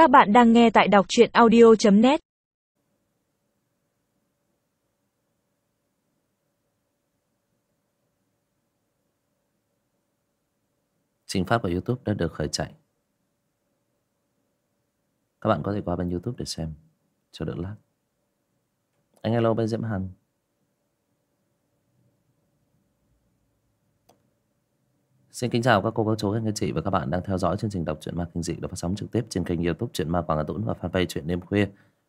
Các bạn đang nghe tại đọc truyện audio.net Trình phát của YouTube đã được khởi chạy. Các bạn có thể qua bên YouTube để xem chờ đợi lát. Anh hello bên Diễm Hằng. Xin kính chào các cô, các chú, các anh chị và các bạn đang theo dõi chương trình đọc truyện ma kinh dị được phát sóng trực tiếp trên kênh youtube truyện ma Quảng Hà Tũng và fanpage truyện đêm khuya.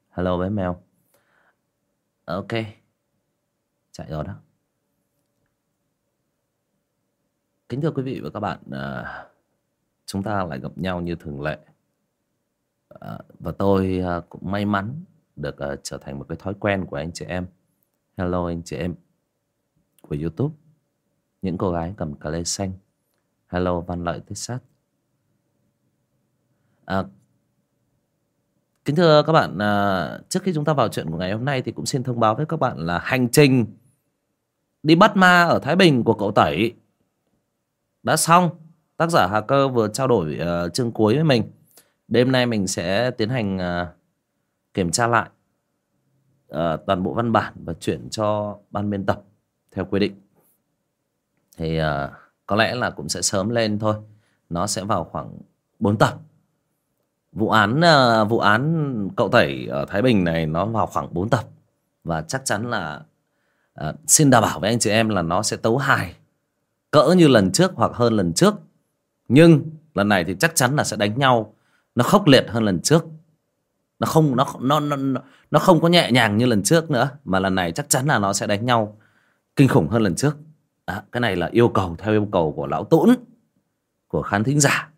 Hello bé mèo. Ok. Chạy rồi đó. Kính thưa quý vị và các bạn, à, chúng ta lại gặp nhau như thường lệ. À, và tôi à, cũng may mắn được à, trở thành một cái thói quen của anh chị em. Hello anh chị em của YouTube. Những cô gái cầm cà lê xanh Hello Văn Lợi Texas à, Kính thưa các bạn à, Trước khi chúng ta vào chuyện của ngày hôm nay Thì cũng xin thông báo với các bạn là Hành trình Đi bắt ma ở Thái Bình của cậu Tẩy Đã xong. Tác giả Hà Cơ vừa trao đổi uh, chương cuối với mình. Đêm nay mình sẽ tiến hành uh, Kiểm tra lại uh, Toàn bộ văn bản Và chuyển cho ban biên tập Theo quy định. Thì uh, có lẽ là cũng sẽ sớm lên thôi. Nó sẽ vào khoảng 4 tập. Vụ án ờ, vụ án cậu tẩy ở Thái Bình này nó vào khoảng 4 tập. Và chắc chắn là ờ, xin đảm bảo với anh chị em là nó sẽ tấu hài. Cỡ như lần trước hoặc hơn lần trước. Nhưng lần này thì chắc chắn là sẽ đánh nhau. Nó khốc liệt hơn lần trước. Nó không, nó nó nó nó không có nhẹ nhàng như lần trước nữa. Mà lần này chắc chắn là nó sẽ đánh nhau kinh khủng hơn lần trước à, cái này là yêu cầu theo yêu cầu của lão tũn của khán thính giả.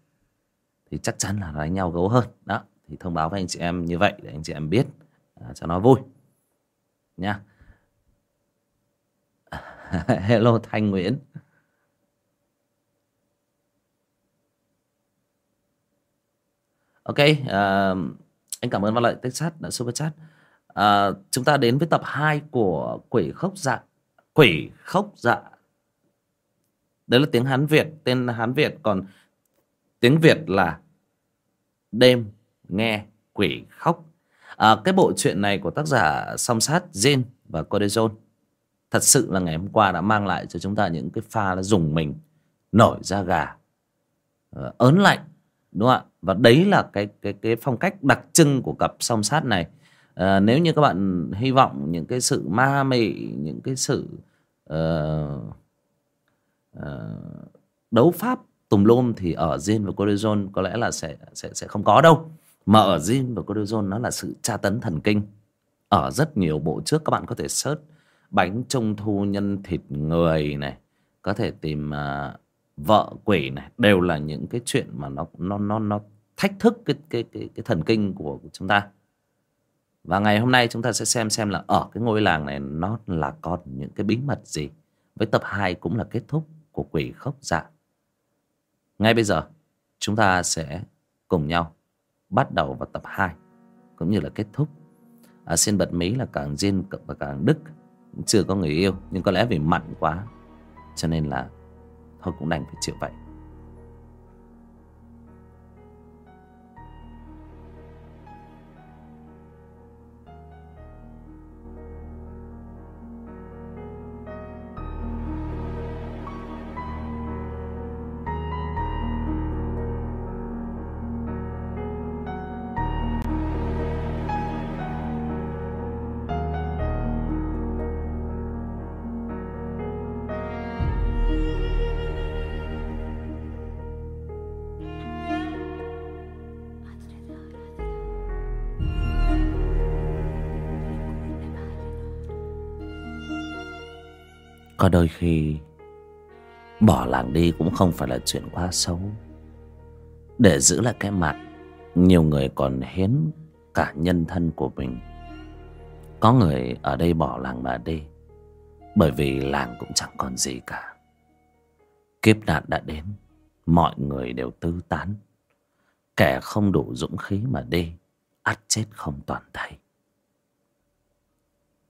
Thì chắc chắn là đánh nhau gấu hơn. Đó thì thông báo với anh chị em như vậy để anh chị em biết à, cho nó vui. Nha hello thanh nguyễn. Ok uh, anh cảm ơn văn lợi texas đã à, super chat. Uh, chúng ta đến với tập 2 của quỷ khốc dạ quỷ khốc dạ đấy là tiếng hán việt. Tên hán việt còn tiếng việt là đêm nghe quỷ khóc. À, cái bộ truyện này của tác giả song sát Jin và Codezon thật sự là ngày hôm qua đã mang lại cho chúng ta những cái pha nó dùng mình nổi da gà ờ, ớn lạnh đúng không ạ? Và đấy là cái cái cái phong cách đặc trưng của cặp song sát này. À, nếu như các bạn hy vọng những cái sự ma mị những cái sự uh, đấu pháp tùm lum thì ở Jin và Corazon có lẽ là sẽ sẽ sẽ không có đâu. Mà ở Jin và Corazon nó là sự tra tấn thần kinh. Ở rất nhiều bộ trước các bạn có thể search bánh trung thu nhân thịt người này có thể tìm uh, vợ quỷ này. Đều là những cái chuyện mà nó nó nó nó thách thức cái cái cái cái thần kinh của, chúng ta. Và ngày hôm nay chúng ta sẽ xem xem là ở cái ngôi làng này nó là còn những cái bí mật gì. Với tập 2 cũng là kết thúc của quỷ khóc dạ. Ngay bây giờ, chúng ta sẽ cùng nhau bắt đầu vào tập 2 cũng như là kết thúc. À, xin bật mí là càng Jin và càng Đức chưa có người yêu nhưng có lẽ vì mặn quá cho nên là thôi cũng đành phải chịu vậy. Có đôi khi, Bỏ làng đi cũng không phải là chuyện quá xấu. Để giữ lại cái mặt, Nhiều người còn hiến cả nhân thân của mình. Có người ở đây bỏ làng mà đi, Bởi vì làng cũng chẳng còn gì cả. Kiếp nạn đã đến, Mọi người đều tư tán. Kẻ không đủ dũng khí mà đi, ắt chết không toàn thây.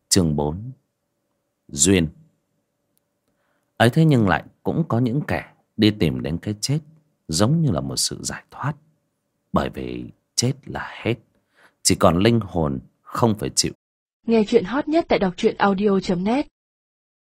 Chương 4 Duyên ấy thế nhưng lại cũng có những kẻ đi tìm đến cái chết giống như là một sự giải thoát. Bởi vì chết là hết, chỉ còn linh hồn không phải chịu. Nghe chuyện hot nhất tại đọc truyện audio.net